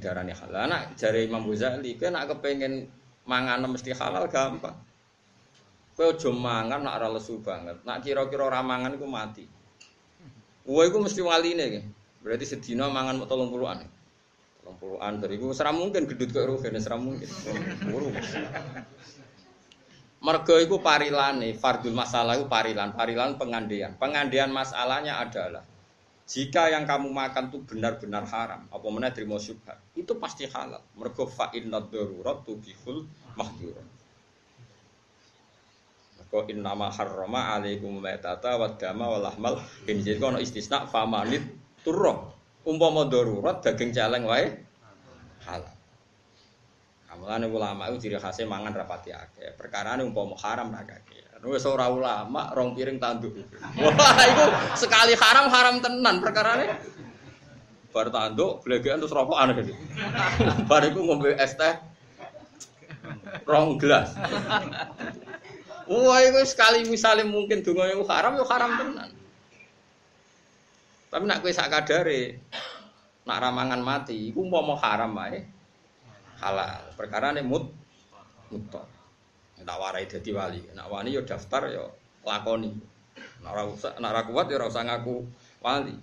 didarani halal. Nak jare Imam Ghazali, kowe nak kepengin mangan mesti halal gampang. Kowe aja mangan nak ora lesu banget. Nak kira-kira ora mangan iku mati. Kowe iku mesti waline iki. Berarti sedina mangan mau tolong puluhan. Tolong puluhan dari iku serah mungkin gedut kok rugen serah mungkin. Mergo iku parilane, fardul masalah iku parilan, parilan pengandian. Pengandian masalahnya adalah jika yang kamu makan itu benar-benar haram, apa mana terima syubhat, itu pasti halal. Mergo fa inna darurat tubihul mahdurat. Mergo inna ma harrama alaikum maitata wa dama wa lahmal khinzir kono istisna famanit turro. Umpama darurat daging celeng wae halal. Mulane ulama itu ciri khasnya mangan rapati akeh. Perkara ini umpama haram ra. Wis ora ulama rong piring tanduk. Wah, itu sekali haram haram tenan perkara ini. Bar tanduk, blegekan terus rokokan gitu. Bar iku ngombe es teh rong gelas. Wah, itu sekali misalnya mungkin itu haram, haram tenan. Tapi nak kowe sak kadare nak ramangan mati, iku umpama haram wae halal. Perkara ini mut mutok. Tak warai jadi wali. Nak wali yo daftar yo lakoni. Nak usah nak ora kuat yo usah ngaku wali.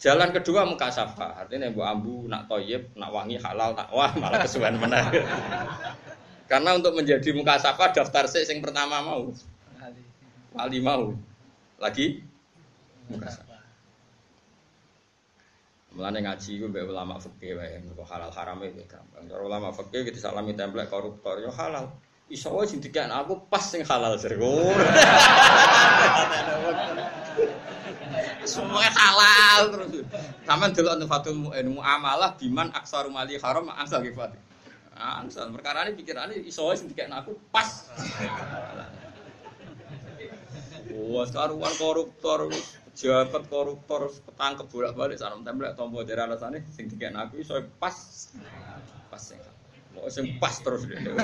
Jalan kedua muka safa, artinya bu ambu nak toyib, nak wangi halal, nak wah malah kesuwen menang. Karena untuk menjadi muka safa daftar sih yang pertama mau, wali mau, lagi muka safa. Mulane ngaji ku mbek ulama fikih wae, kok halal haram itu gampang. Cara ulama fikih kita salami template koruptor yo halal. Iso wae sing dikek aku pas sing halal jare. Semua halal terus. Saman delok fatul muamalah biman aksaru mali haram ansal kifat. Ansal perkara ini pikirane iso wae sing dikek aku pas. Wah, karuan koruptor jabat koruptor ketangkep bolak-balik salam templek tombo dari alasane sing dikene aku iso pas pas sing mau sing pas terus dene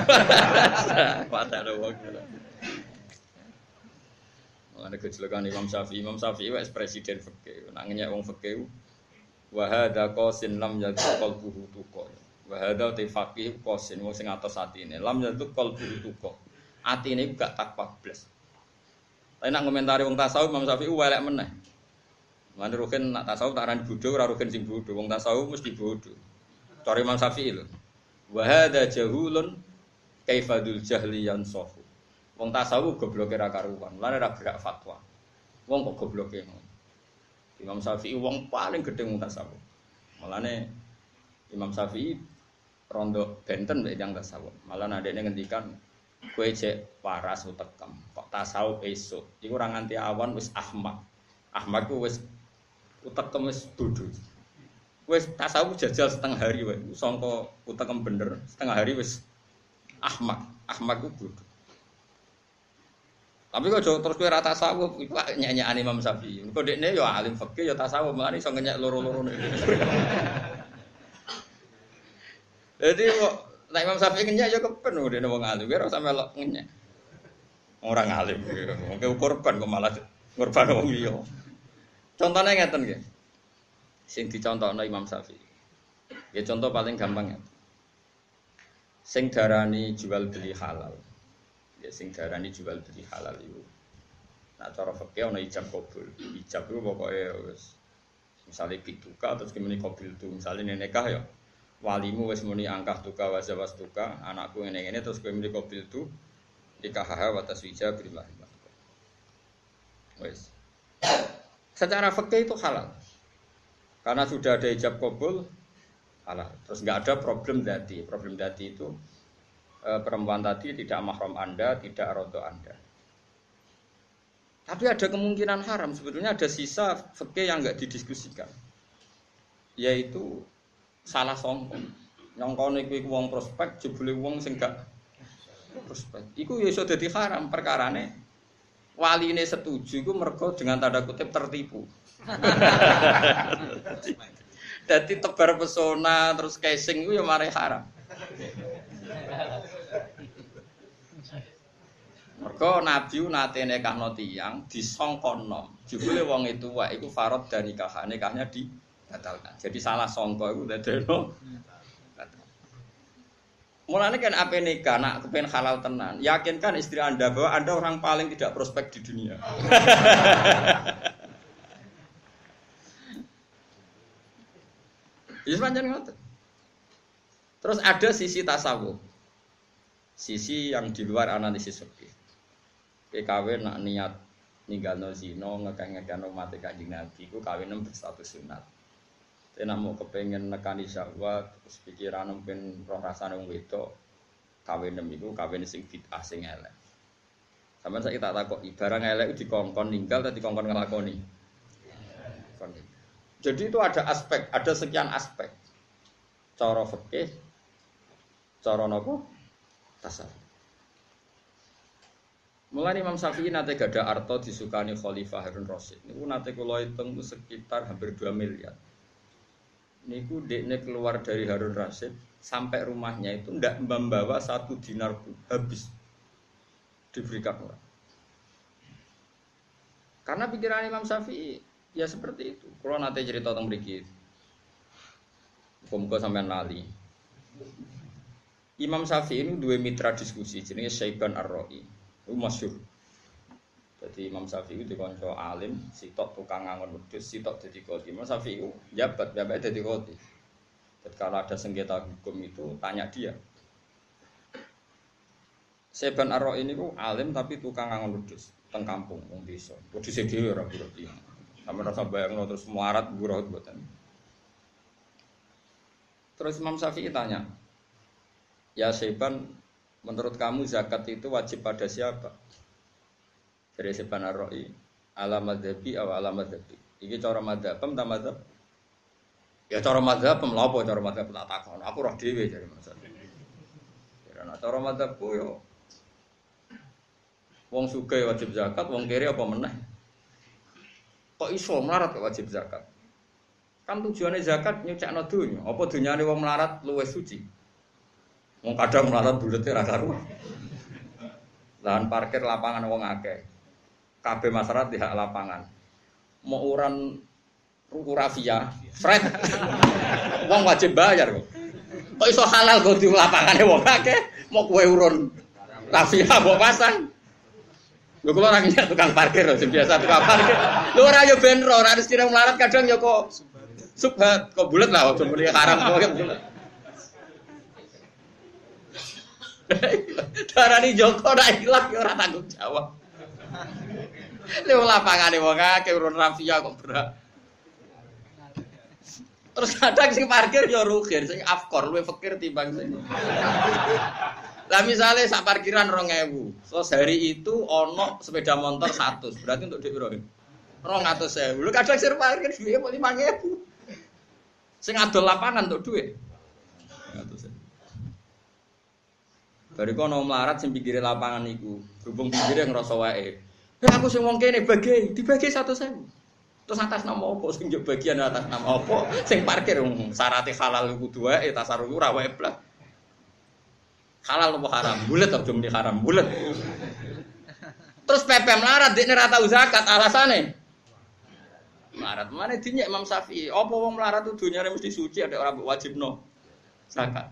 padha wong Mengenai kecelakaan Imam Syafi'i, Imam Syafi'i wes presiden fakir, nangnya wong fakir. Wahada kosin lam yaitu kalbuhu tuko. Wahada te fakih kosin wong sing atas hati ini. Lam yaitu kalbuhu tuko. Hati ini gak takwa blas. Tapi nak komentari wong tasawuf Imam Syafi'i welek meneh. Mana rukin nak tasawuf tak arani bodoh, ora rukin sing bodoh. Wong tasawuf mesti bodoh. Cari Imam Syafi'i lho. Wa hadza jahulun kaifadul jahli yansafu. Wong tasawuf gobloke ra karuan. Mulane ra gerak fatwa. Wong kok gobloke. Imam Syafi'i wong paling gedhe wong tasawuf. Mulane Imam Syafi'i rondo benten mek yang tasawuf. Malah adekne ngendikan kowe cek waras utekem. Kok tasawuf esuk. Iku ora nganti awan wis ahmak. Ahmak ku wis utekem wis bodho. Wis tasawuf jajal setengah hari wae. Sangka utekem bener, setengah hari wis ahmak. Ahmak ku bodho. Tapi kok terus kowe ra tasawuf iku nyanyiane Imam Syafi'i. Kok dekne ya alim fikih ya tasawuf, mulane iso ngenyek loro-loro. Jadi kok nek Imam Syafi'i ngenyek ya kepen dekne wong alim, ora usah melok ngenyek. Orang alim, mungkin korban kok malah korban wong liya. Contohnya ngeten nggih. Sing dicontohno Imam Syafi'i. Ya contoh paling gampang ya. Sing darani jual beli halal. Ya sing darani jual beli halal itu. Nah cara fikih ana ijab kabul. Ijab itu pokoknya wis misalnya pituka terus kemudian kabul itu misalnya nikah ya walimu wis muni angkah tuka wa tuka anakku ngene ngene terus kemudian kabul itu nikah wa taswija billah. Wis. Secara fikih itu halal. Karena sudah ada ijab kabul halal. Terus nggak ada problem dati. Problem dati itu e, perempuan tadi tidak mahram Anda, tidak rodo Anda. Tapi ada kemungkinan haram. Sebetulnya ada sisa fikih yang nggak didiskusikan. Yaitu salah songkon. Nyongkon iku wong prospek, jebule wong sing gak prospek. Iku ya iso dadi haram perkarane wali ini setuju iku mergo dengan tanda kutip tertipu. Jadi tebar pesona terus casing itu ya mari haram. Mergo Nabi nate nekahno tiyang disongkono. Jebule wong itu wae iku farad dan nikah nikahnya di batalkan. Jadi salah songko itu dadekno Mulanya kan apa nikah, nak kepengen halal tenan. Yakinkan istri anda bahwa anda orang paling tidak prospek di dunia. Ya ngoten. Terus ada sisi tasawuf. Sisi yang di luar analisis fikih. Kawe nak niat ninggalno zina ngekeh-ngekehno mati Kanjeng Nabi iku kawin berstatus sunat. Tapi mau kepengen nekani syahwat, terus pikiran mungkin roh rasane wong wedok kawin iku kawin sing bid'ah sing elek. Sampeyan saya tak takok, barang elek dikongkon ninggal atau dikongkon ngelakoni? Jadi itu ada aspek, ada sekian aspek. Cara fikih, cara nopo tasawuf. Mulai Imam Syafi'i nate gada arto disukani Khalifah Harun Rasid. Niku nate kula hitung sekitar hampir 2 miliar. Niku dekne keluar dari Harun Rasid sampai rumahnya itu ndak membawa satu dinar pun habis diberikan orang. Karena pikiran Imam Syafi'i ya seperti itu. Kalau nanti cerita tentang mriki. Muga-muga sampean lali. Imam Syafi'i ini dua mitra diskusi jenenge Syaiban Ar-Ra'i. Itu masyur. Jadi Imam Syafi'i itu dikonco alim, sitok tukang ngangon wedhus, sitok jadi kodi. Imam Syafi'i jabat, jabat jadi kodi. Kalau ada sengketa hukum itu tanya dia. Seban Arro ini ku alim tapi tukang ngangon wedhus teng kampung wong desa. Wedhus dhewe buruh iki. Sampe rasa bayangno terus muarat buruh buatan. Terus Imam Syafi'i tanya, Ya Seban Menurut kamu zakat itu wajib pada siapa? Dari Seban Ar-Ra'i Ala madhabi atau ala madhabi Ini cara madhab, tak madhab? Ya cara madhab, apa cara madhab tak takon Aku roh dewe dari masa Karena cara madhabku yo Wong suge wajib zakat, wong kiri apa meneh? Kok iso melarat wajib zakat? Kan tujuannya zakat nyucak dunya. Apa dunyane wong melarat luwes suci? Wong kadang melarat bulete ra karuan. Lahan parkir lapangan wong akeh. Kabeh masyarakat di hak lapangan. Mau uran ruku rafia, fred. wong wajib bayar kok. Kok iso halal kok di lapangane wong akeh, mau kue urun rafia mbok pasang. Lho kula ora tukang parkir sing biasa tukang parkir. Lho ora yo ben ora harus kira melarat kadang yo kok subhat kok bulat lah ojo muni haram kok bulet. Darani Joko nak ilang ya ora tanggung jawab. Lewat lapangane wong akeh urun rafia kok. Terus kadang sing parkir ya rugi, sing afkor luwe fakir timbang sing. Lah misalnya sak parkiran 2000, terus hari itu ono sepeda motor 100, berarti untuk dhek piro? 200.000. Lu kadang sing parkir dhuwit 5000. Sing adol lapangan untuk duit. 200.000. Bari kono melarat sing pinggire lapangan iku, berhubung pinggire ngrasa wae. Ya aku sing wong kene bagi, dibagi satu sewu. Terus atas nama apa sing yo bagian atas nama apa? Sing parkir syaratnya halal kudu wae tasarruf ora wae blas. Halal apa haram? Bulet atau muni haram? Bulet. Terus PP melarat dekne ra tau zakat alasane. Melarat mana dinyek Imam Syafi'i? Apa wong melarat itu dunyane mesti suci ada orang wajib no zakat.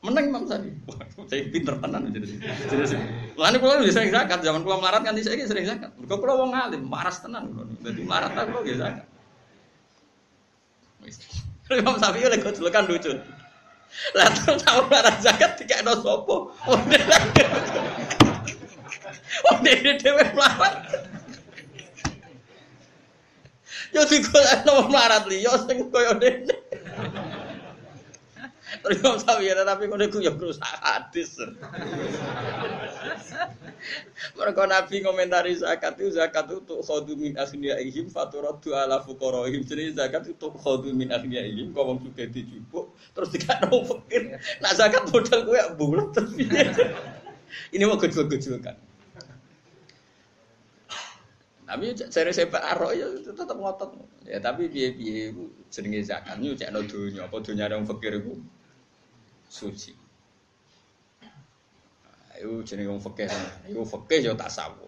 Menang Imam. Wah, saya pinter tenan jadi. Jadi Lan kula wis sering zakat, zaman kula melarat kan saya sering zakat. Mergo kula wong alim, waras tenan kula. Dadi melarat aku nggih zakat. Imam Syafi'i lek kan lucu. Lah terus tahu melarat zakat dikekno sapa? Oh, dhewe dhewe melarat. Yo digolekno melarat liya sing koyo dene. Terus Imam Syafi'i tapi ngono iku ya rusak hadis. Mereka Nabi komentari zakat itu zakat itu khodu min ihim faturatu ala fuqaraihim. Jadi zakat itu khodu min ihim kau wong suka dijupuk terus dikano fakir. Nah zakat modal kowe bulat terus Ini mau gejol-gejolkan. Tapi saya saya Pak Aro ya tetap ngotot. Ya tapi biaya biaya itu jenenge zakat cek no dunia apa dunia yang fakir itu suci. Nah, itu jenis wong fikih. Iku fikih yo tasawuf.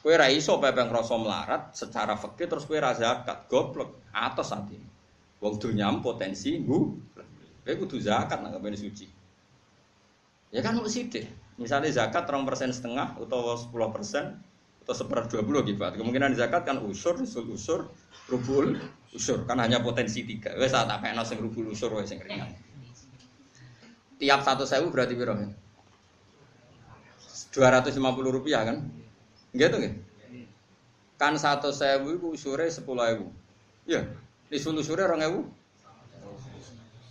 Kue ra iso pepe ngrasa melarat secara fikih terus kue ra zakat, goblok. Atos ati. Wong dunyam potensi nggu. Kue kudu zakat nang kepene suci. Ya kan mesti. Misalnya zakat rong persen setengah atau sepuluh persen atau seper dua puluh gitu. Kemungkinan zakat kan usur, usul usur, rubul, usur. Kan hanya potensi tiga. Wes tak pengen sing rubul usur wes sing ringan. Tiap satu sewu berarti lima puluh rupiah kan? Gitu nggih? Kan satu sewu itu usure sepuluh ewu. Ya, nisul usure orang ewu.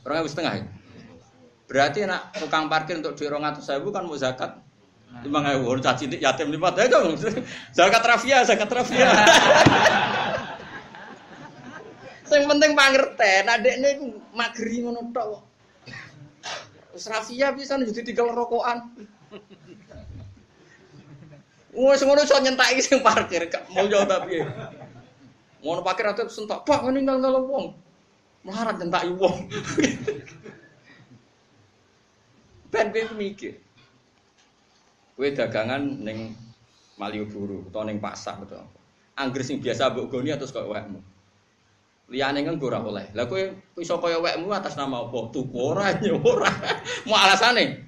Orang ewu setengah ya? Berarti nak tukang parkir untuk di orang atau sewu kan mau zakat lima ewu. Orang caci yatim lima ya dong. Zakat rafia, zakat rafia. Yang penting pangerten, adek ini magri tok. Wis rafia bisa jadi tiga rokokan. Wes ngono iso nyentaki sing parkir, mau jauh tapi. Ngono parkir atau sentak, Pak ini nggak wong. Melarat nyentaki wong. Ben kowe mikir. Kowe dagangan ning Malioboro utawa ning pasar utawa Angger sing biasa mbok goni atau kok wekmu. Liyane kan ora oleh. Lah kowe iso wekmu atas nama apa? Tuku ora ora. Mau alasane?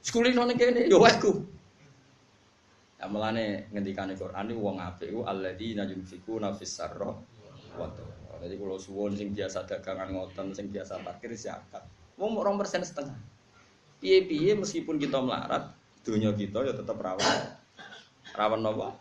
Sekulino ning kene yo wekku. Ya mulane ngendikane Quran iki wong apik iku alladzina yunfikuna fis sarra wa Jadi kalau suwon sing biasa dagangan ngoten, sing biasa parkir zakat. Wong mau persen setengah. Piye-piye meskipun kita melarat, dunia kita ya tetap rawan. Rawan apa?